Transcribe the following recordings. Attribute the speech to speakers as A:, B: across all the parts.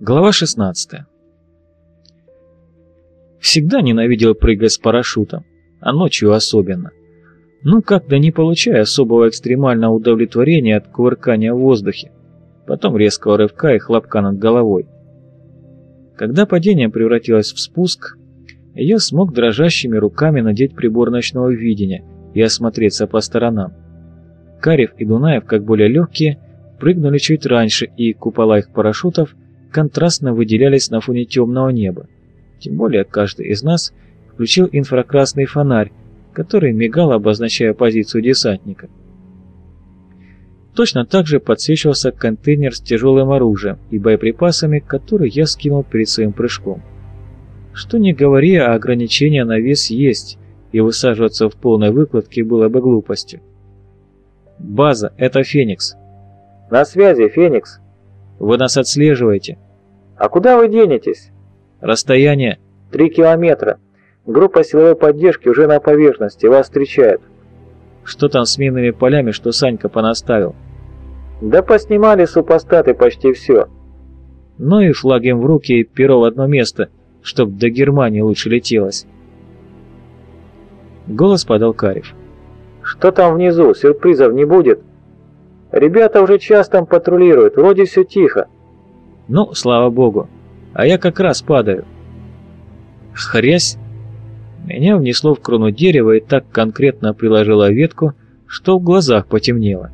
A: Глава 16 Всегда ненавидел прыгать с парашютом, а ночью особенно. Ну, как-то не получая особого экстремального удовлетворения от кувыркания в воздухе, потом резкого рывка и хлопка над головой. Когда падение превратилось в спуск, я смог дрожащими руками надеть прибор ночного видения и осмотреться по сторонам. Карев и Дунаев, как более легкие, прыгнули чуть раньше, и купола их парашютов контрастно выделялись на фоне темного неба. Тем более каждый из нас включил инфракрасный фонарь, который мигал, обозначая позицию десантника. Точно так же подсвечивался контейнер с тяжелым оружием и боеприпасами, который я скинул перед своим прыжком. Что не говори, а ограничения на вес есть, и высаживаться в полной выкладке было бы глупостью. «База, это Феникс».
B: «На связи, Феникс».
A: «Вы нас отслеживаете».
B: «А куда вы денетесь?»
A: «Расстояние...»
B: «Три километра. Группа силовой поддержки уже на поверхности, вас встречает».
A: «Что там с минными полями, что Санька понаставил?»
B: «Да поснимали супостаты почти все».
A: «Ну и флаг им в руки и перо в одно место, чтоб до Германии лучше летелось». Голос подал Карев.
B: «Что там внизу? Сюрпризов не будет?» «Ребята уже час там патрулируют, вроде все тихо».
A: «Ну, слава богу. А я как раз падаю». Хрясь! Меня внесло в крону дерева и так конкретно приложило ветку, что в глазах потемнело.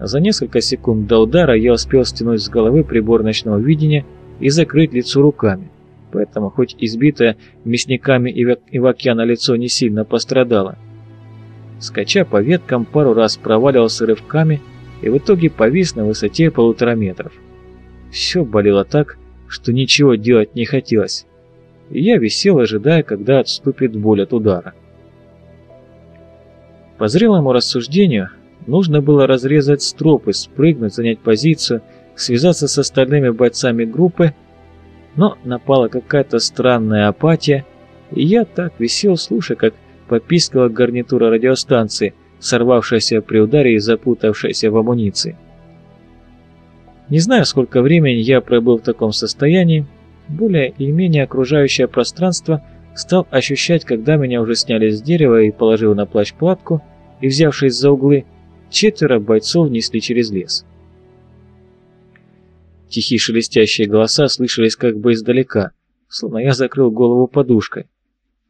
A: За несколько секунд до удара я успел стянуть с головы прибор ночного видения и закрыть лицо руками, поэтому хоть избитое мясниками и в океана лицо не сильно пострадало. Скача по веткам, пару раз проваливался рывками и в итоге повис на высоте полутора метров. Все болело так, что ничего делать не хотелось и я висел, ожидая, когда отступит боль от удара. По зрелому рассуждению, нужно было разрезать стропы, спрыгнуть, занять позицию, связаться с остальными бойцами группы, но напала какая-то странная апатия, и я так висел, слушая, как попискала гарнитура радиостанции, сорвавшаяся при ударе и запутавшаяся в амуниции. Не знаю, сколько времени я пробыл в таком состоянии, более или менее окружающее пространство стал ощущать, когда меня уже сняли с дерева и положил на плащ платку, и, взявшись за углы, четверо бойцов несли через лес. Тихие шелестящие голоса слышались как бы издалека, словно я закрыл голову подушкой.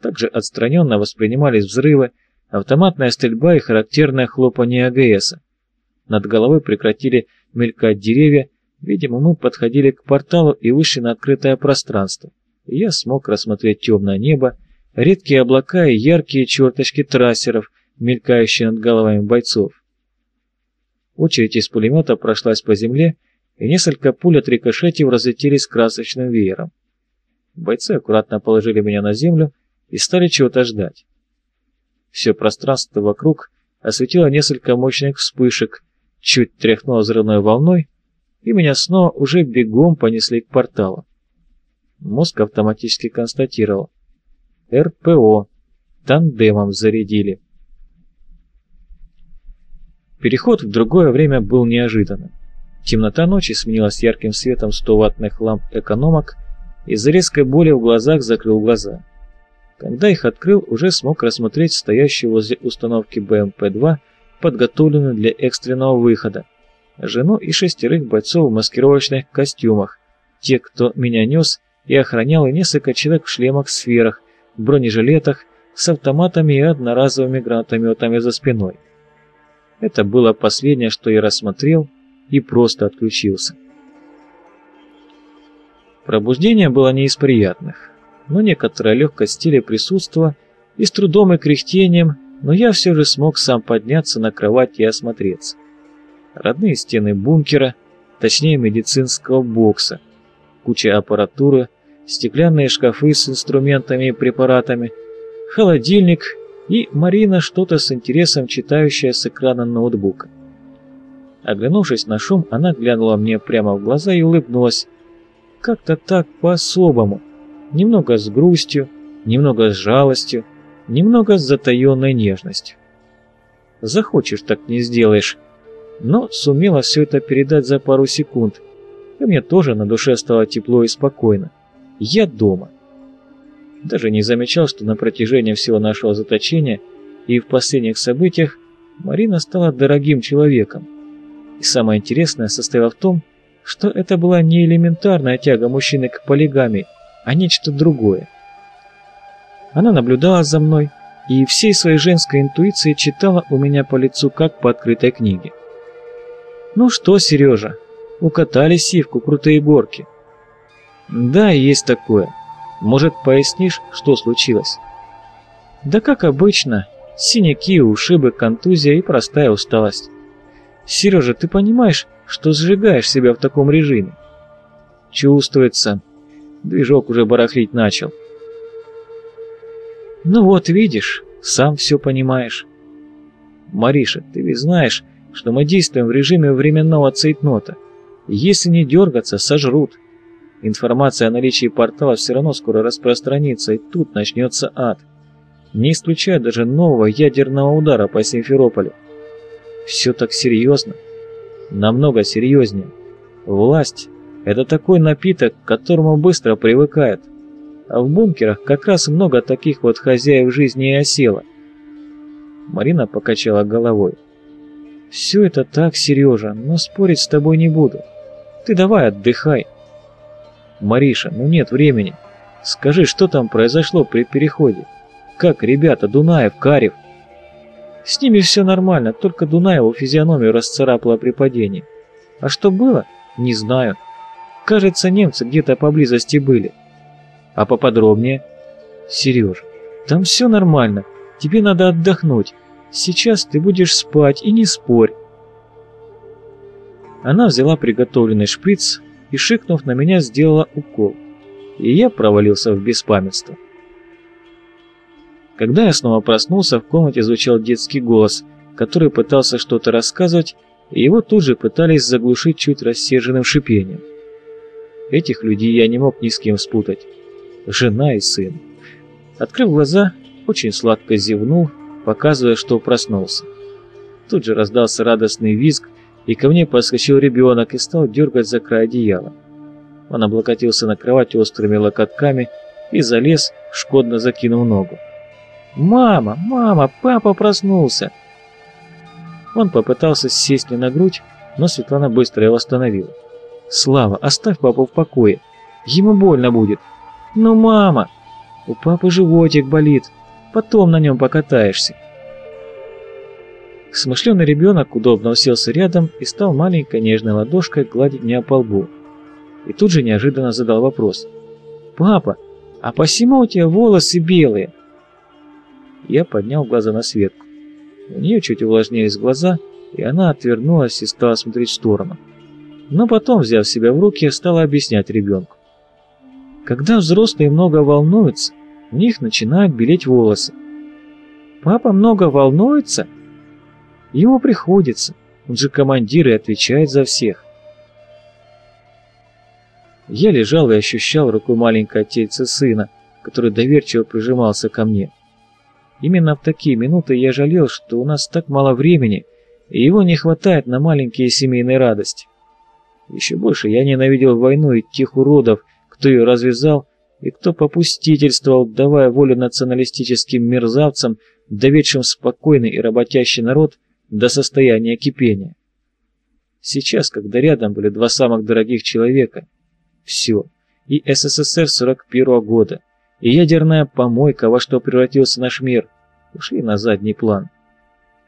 A: Также отстраненно воспринимались взрывы, автоматная стрельба и характерное хлопанье АГСа. Над головой прекратили мелькать деревья, Видимо, мы подходили к порталу и вышли на открытое пространство. Я смог рассмотреть темное небо, редкие облака и яркие черточки трассеров, мелькающие над головами бойцов. Очередь из пулемета прошлась по земле, и несколько пуль от рикошетив разлетелись красочным веером. Бойцы аккуратно положили меня на землю и стали чего-то ждать. Все пространство вокруг осветило несколько мощных вспышек, чуть тряхнуло взрывной волной, и меня снова уже бегом понесли к порталу. Мозг автоматически констатировал. РПО. Тандемом зарядили. Переход в другое время был неожиданным. Темнота ночи сменилась ярким светом 100-ваттных ламп экономок, из-за резкой боли в глазах закрыл глаза. Когда их открыл, уже смог рассмотреть стоящую возле установки БМП-2, подготовленную для экстренного выхода, жену и шестерых бойцов в маскировочных костюмах, те, кто меня нес и охранял, и несколько человек в шлемах-сферах, бронежилетах, с автоматами и одноразовыми гранатометами за спиной. Это было последнее, что я рассмотрел и просто отключился. Пробуждение было не из приятных, но некоторая легкость стиля присутствовала и с трудом и кряхтением, но я все же смог сам подняться на кровать и осмотреться родные стены бункера, точнее медицинского бокса, куча аппаратуры, стеклянные шкафы с инструментами и препаратами, холодильник и Марина что-то с интересом читающая с экрана ноутбука. Оглянувшись на шум, она глянула мне прямо в глаза и улыбнулась. Как-то так по-особому. Немного с грустью, немного с жалостью, немного с затаенной нежностью. Захочешь, так не сделаешь но сумела все это передать за пару секунд. И мне тоже на душе стало тепло и спокойно. Я дома. Даже не замечал, что на протяжении всего нашего заточения и в последних событиях Марина стала дорогим человеком. И самое интересное состояло в том, что это была не элементарная тяга мужчины к полигамии, а нечто другое. Она наблюдала за мной и всей своей женской интуицией читала у меня по лицу, как по открытой книге. «Ну что, Сережа, укатали сивку крутые горки?» «Да, есть такое. Может, пояснишь, что случилось?» «Да как обычно, синяки, ушибы, контузия и простая усталость. Сережа, ты понимаешь, что сжигаешь себя в таком режиме?» «Чувствуется. Движок уже барахлить начал». «Ну вот, видишь, сам все понимаешь». «Мариша, ты ведь знаешь, что мы действуем в режиме временного цейтнота. Если не дергаться, сожрут. Информация о наличии портала все равно скоро распространится, и тут начнется ад. Не исключая даже нового ядерного удара по Симферополю. Все так серьезно. Намного серьезнее. Власть – это такой напиток, к которому быстро привыкает. А в бункерах как раз много таких вот хозяев жизни и осело. Марина покачала головой. «Все это так, Сережа, но спорить с тобой не буду. Ты давай отдыхай». «Мариша, ну нет времени. Скажи, что там произошло при переходе? Как ребята, Дунаев, Карев?» «С ними все нормально, только Дунаеву физиономию расцарапало при падении. А что было? Не знаю. Кажется, немцы где-то поблизости были. А поподробнее? Сереж, там все нормально. Тебе надо отдохнуть. Сейчас ты будешь спать и не спорь. Она взяла приготовленный шприц и, шикнув на меня, сделала укол. И я провалился в беспамятство. Когда я снова проснулся, в комнате звучал детский голос, который пытался что-то рассказывать, и его тут же пытались заглушить чуть рассерженным шипением. Этих людей я не мог ни с кем спутать жена и сын. Открыв глаза, очень сладко зевнул, показывая, что проснулся. Тут же раздался радостный визг, и ко мне подскочил ребенок и стал дергать за край одеяла. Он облокотился на кровать острыми локотками и залез, шкодно закинув ногу. «Мама! Мама! Папа проснулся!» Он попытался сесть мне на грудь, но Светлана быстро его остановила. «Слава, оставь папу в покое. Ему больно будет. «Ну, мама, у папы животик болит, потом на нем покатаешься». Смышленый ребенок удобно уселся рядом и стал маленькой нежной ладошкой гладить меня по лбу. И тут же неожиданно задал вопрос. «Папа, а посему у тебя волосы белые?» Я поднял глаза на Светку. У нее чуть увлажнились глаза, и она отвернулась и стала смотреть в сторону. Но потом, взяв себя в руки, стала объяснять ребенку. Когда взрослые много волнуются, у них начинают белеть волосы. Папа много волнуется? Ему приходится, он же командир и отвечает за всех. Я лежал и ощущал рукой маленькое тельце сына, который доверчиво прижимался ко мне. Именно в такие минуты я жалел, что у нас так мало времени, и его не хватает на маленькие семейные радости. Еще больше я ненавидел войну и тех уродов, кто ее развязал и кто попустительствовал, давая волю националистическим мерзавцам, доведшим спокойный и работящий народ до состояния кипения. Сейчас, когда рядом были два самых дорогих человека, все, и СССР 41 -го года, и ядерная помойка, во что превратился наш мир, ушли на задний план.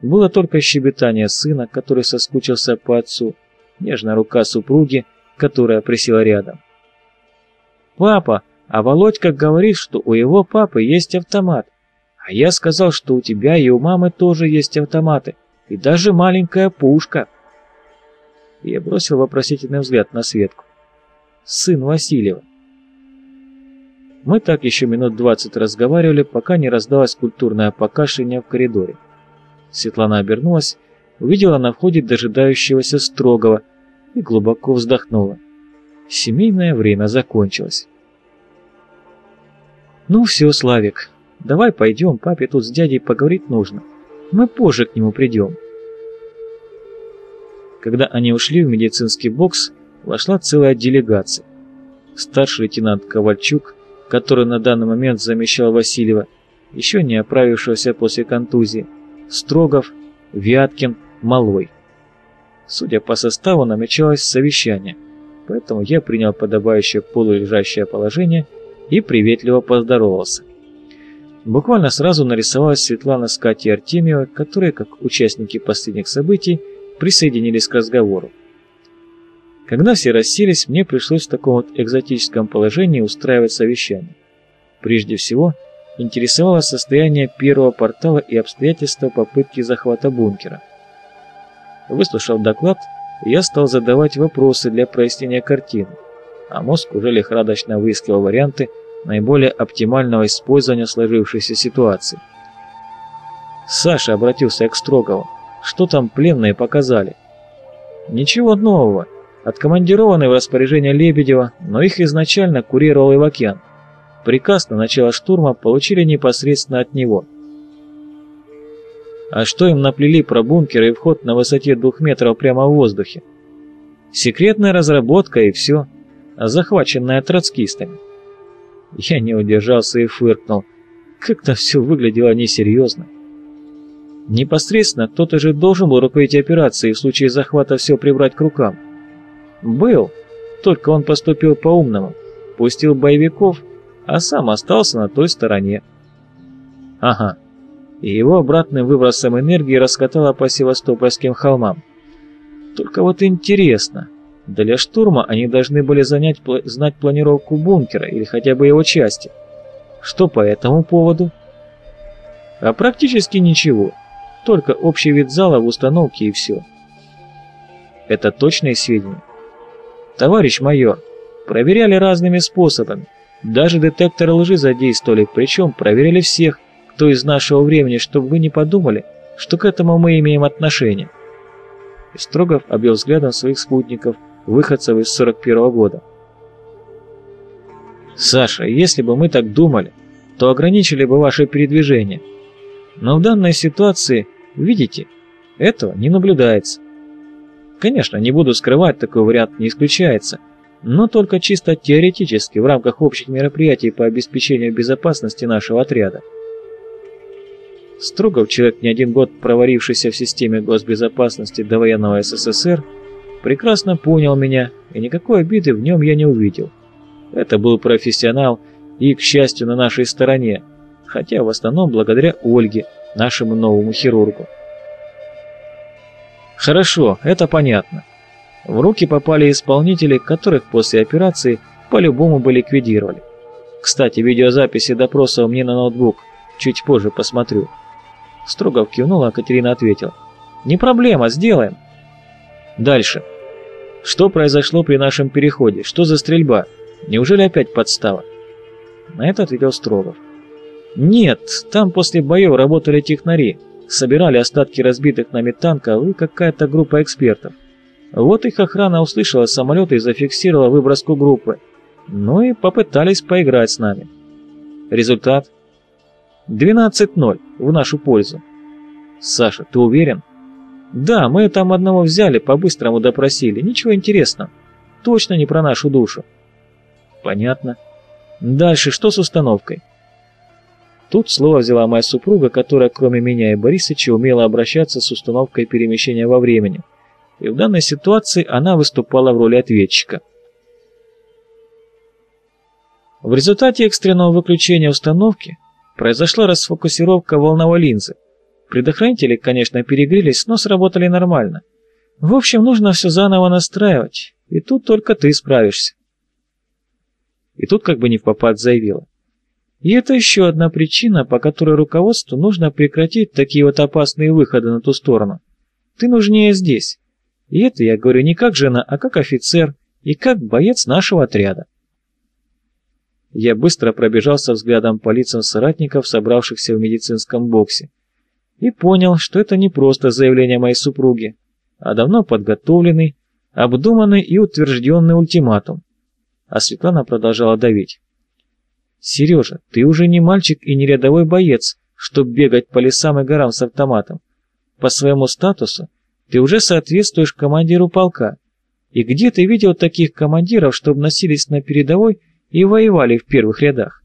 A: Было только щебетание сына, который соскучился по отцу, нежная рука супруги, которая присела рядом. «Папа, а Володька говорит, что у его папы есть автомат. А я сказал, что у тебя и у мамы тоже есть автоматы. И даже маленькая пушка». Я бросил вопросительный взгляд на Светку. «Сын Васильева». Мы так еще минут двадцать разговаривали, пока не раздалось культурное покашливание в коридоре. Светлана обернулась, увидела на входе дожидающегося строгого и глубоко вздохнула. Семейное время закончилось. «Ну все, Славик, давай пойдем, папе тут с дядей поговорить нужно. Мы позже к нему придем». Когда они ушли в медицинский бокс, вошла целая делегация. Старший лейтенант Ковальчук, который на данный момент замещал Васильева, еще не оправившегося после контузии, Строгов, Вяткин, Малой. Судя по составу, намечалось совещание, поэтому я принял подобающее полулежащее положение и приветливо поздоровался. Буквально сразу нарисовалась Светлана с Катей Артемьевой, которые, как участники последних событий, присоединились к разговору. Когда все расселись, мне пришлось в таком вот экзотическом положении устраивать совещание. Прежде всего, интересовало состояние первого портала и обстоятельства попытки захвата бункера. Выслушав доклад, я стал задавать вопросы для прояснения картины, а мозг уже лихорадочно выискивал варианты наиболее оптимального использования сложившейся ситуации. Саша обратился к Строгову. Что там пленные показали? Ничего нового. Откомандированы в распоряжение Лебедева, но их изначально курировал Ивакян. Приказ на начало штурма получили непосредственно от него. А что им наплели про бункер и вход на высоте двух метров прямо в воздухе? Секретная разработка и все, захваченная троцкистами. Я не удержался и фыркнул. Как-то все выглядело несерьезно. Непосредственно кто-то же должен был руководить операцией в случае захвата все прибрать к рукам. Был, только он поступил по-умному, пустил боевиков а сам остался на той стороне. Ага, и его обратным выбросом энергии раскатало по севастопольским холмам. Только вот интересно, для штурма они должны были занять, знать планировку бункера или хотя бы его части. Что по этому поводу? А практически ничего, только общий вид зала в установке и все. Это точные сведения? Товарищ майор, проверяли разными способами. Даже детекторы лжи задействовали, причем проверили всех, кто из нашего времени, чтобы вы не подумали, что к этому мы имеем отношение. И Строгов обвел взглядом своих спутников, выходцев из 41 -го года. «Саша, если бы мы так думали, то ограничили бы ваше передвижение. Но в данной ситуации, видите, этого не наблюдается. Конечно, не буду скрывать, такой вариант не исключается, но только чисто теоретически в рамках общих мероприятий по обеспечению безопасности нашего отряда. Строгов, человек не один год проварившийся в системе госбезопасности до военного СССР, прекрасно понял меня, и никакой обиды в нем я не увидел. Это был профессионал и, к счастью, на нашей стороне, хотя в основном благодаря Ольге, нашему новому хирургу. Хорошо, это понятно. В руки попали исполнители, которых после операции по-любому бы ликвидировали. Кстати, видеозаписи допроса мне на ноутбук. Чуть позже посмотрю. Строгов кивнул, а Катерина ответила. «Не проблема, сделаем». Дальше. Что произошло при нашем переходе? Что за стрельба? Неужели опять подстава? На это ответил Строгов. Нет, там после боев работали технари. Собирали остатки разбитых нами танков и какая-то группа экспертов. Вот их охрана услышала самолет и зафиксировала выброску группы. Ну и попытались поиграть с нами. Результат? 12-0 в нашу пользу. Саша, ты уверен? Да, мы там одного взяли, по-быстрому допросили. Ничего интересного. Точно не про нашу душу. Понятно. Дальше что с установкой? Тут слово взяла моя супруга, которая кроме меня и Борисыча умела обращаться с установкой перемещения во времени и в данной ситуации она выступала в роли ответчика. В результате экстренного выключения установки произошла расфокусировка волновой линзы. Предохранители, конечно, перегрелись, но сработали нормально. В общем, нужно все заново настраивать, и тут только ты справишься. И тут как бы не в попад заявила. И это еще одна причина, по которой руководству нужно прекратить такие вот опасные выходы на ту сторону. Ты нужнее здесь. И это я говорю не как жена, а как офицер и как боец нашего отряда. Я быстро пробежался взглядом по лицам соратников, собравшихся в медицинском боксе, и понял, что это не просто заявление моей супруги, а давно подготовленный, обдуманный и утвержденный ультиматум. А Светлана продолжала давить. «Сережа, ты уже не мальчик и не рядовой боец, чтоб бегать по лесам и горам с автоматом. По своему статусу ты уже соответствуешь командиру полка. И где ты видел таких командиров, чтобы носились на передовой и воевали в первых рядах?